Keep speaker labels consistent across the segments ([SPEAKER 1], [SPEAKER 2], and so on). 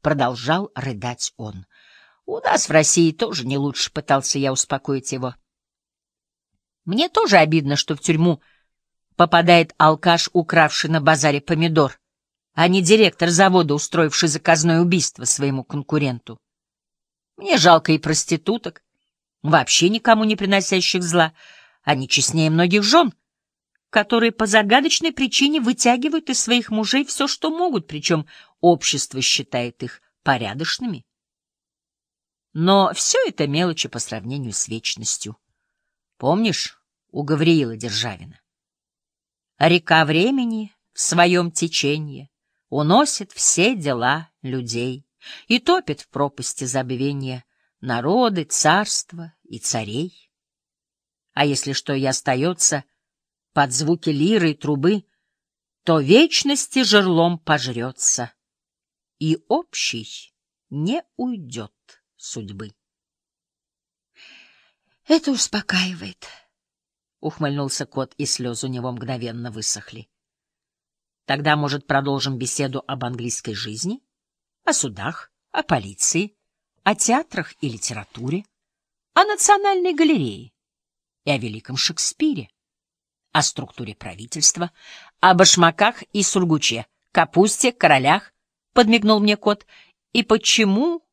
[SPEAKER 1] — продолжал рыдать он. «У нас в России тоже не лучше», — пытался я успокоить его. «Мне тоже обидно, что в тюрьму попадает алкаш, укравший на базаре помидор, а не директор завода, устроивший заказное убийство своему конкуренту. Мне жалко и проституток, вообще никому не приносящих зла, они честнее многих жен» которые по загадочной причине вытягивают из своих мужей все, что могут, причем общество считает их порядочными. Но все это мелочи по сравнению с вечностью. Помнишь у Гавриила Державина? Река времени в своем течении уносит все дела людей и топит в пропасти забвения народы, царства и царей. А если что и остается — под звуки лиры и трубы, то вечности жерлом пожрется, и общий не уйдет судьбы. Это успокаивает, — ухмыльнулся кот, и слезы у него мгновенно высохли. Тогда, может, продолжим беседу об английской жизни, о судах, о полиции, о театрах и литературе, о национальной галерее и о великом Шекспире о структуре правительства, о башмаках и сургуче, капусте, королях, — подмигнул мне кот, — и почему,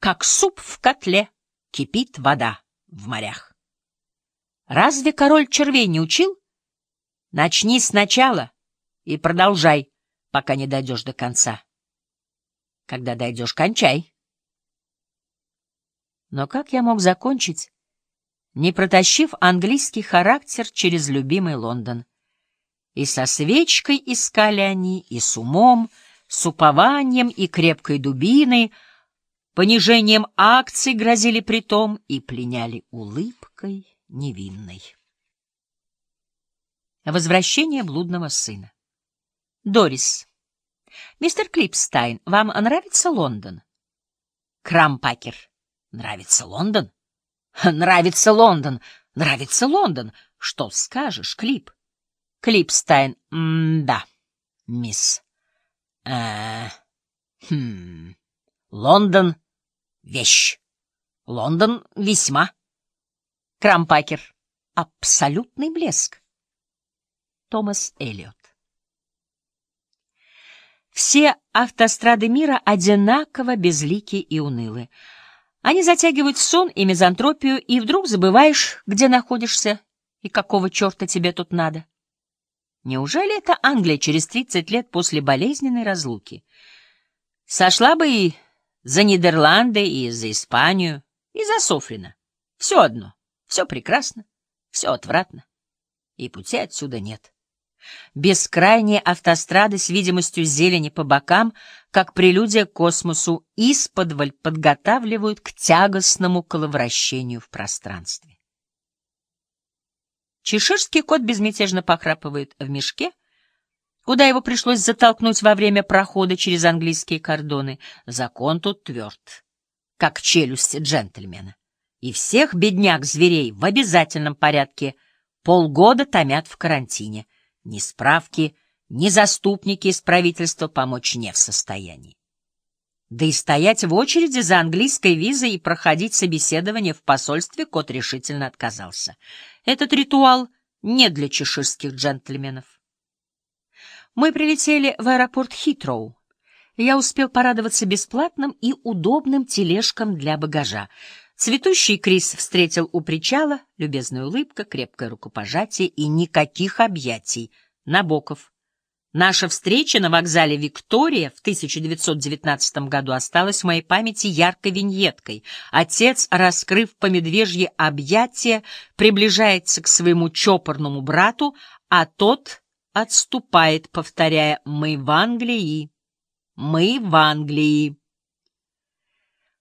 [SPEAKER 1] как суп в котле, кипит вода в морях. Разве король червей не учил? Начни сначала и продолжай, пока не дойдешь до конца. Когда дойдешь, кончай. Но как я мог закончить, не протащив английский характер через любимый Лондон. И со свечкой искали они, и с умом, с упованием и крепкой дубиной, понижением акций грозили притом и пленяли улыбкой невинной. Возвращение блудного сына. Дорис. Мистер Клипстайн, вам нравится Лондон? Крампакер. Нравится Лондон? Нравится Лондон, нравится Лондон. Что скажешь, Клип? Клипстайн. М-да, мисс. Э, хм. Лондон — вещь. Лондон — весьма. Крампакер. Абсолютный блеск. Томас Эллиот. Все автострады мира одинаково безлики и унылы. Они затягивают сон и мизантропию, и вдруг забываешь, где находишься и какого черта тебе тут надо. Неужели это Англия через 30 лет после болезненной разлуки? Сошла бы и за Нидерланды, и за Испанию, и за Софрина. Все одно, все прекрасно, все отвратно, и пути отсюда нет. Бескрайние автострады с видимостью зелени по бокам, как прелюдия к космосу, исподволь подготавливают к тягостному коловращению в пространстве. Чеширский кот безмятежно похрапывает в мешке, куда его пришлось затолкнуть во время прохода через английские кордоны. Закон тут тверд, как челюсть джентльмена. И всех бедняк-зверей в обязательном порядке полгода томят в карантине — ни справки, ни заступники из правительства помочь не в состоянии. Да и стоять в очереди за английской визой и проходить собеседование в посольстве кот решительно отказался. Этот ритуал не для чеширских джентльменов. Мы прилетели в аэропорт Хитроу. Я успел порадоваться бесплатным и удобным тележкам для багажа. Цветущий Крис встретил у причала, любезная улыбка, крепкое рукопожатие и никаких объятий. Набоков. Наша встреча на вокзале «Виктория» в 1919 году осталась в моей памяти яркой виньеткой. Отец, раскрыв по медвежье объятия, приближается к своему чопорному брату, а тот отступает, повторяя «Мы в Англии! Мы в Англии!»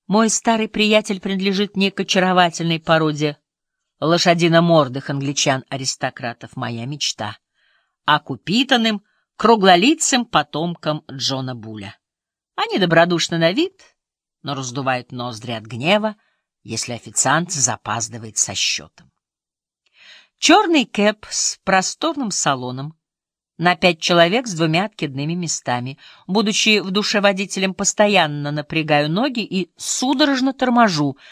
[SPEAKER 1] Мой старый приятель принадлежит некой очаровательной породе лошадино-мордых англичан-аристократов, моя мечта, а купитанным, круглолицым потомкам Джона Буля. Они добродушны на вид, но раздувают ноздри от гнева, если официант запаздывает со счетом. Черный кэп с просторным салоном, на пять человек с двумя откидными местами. Будучи в душе водителем, постоянно напрягаю ноги и судорожно торможу,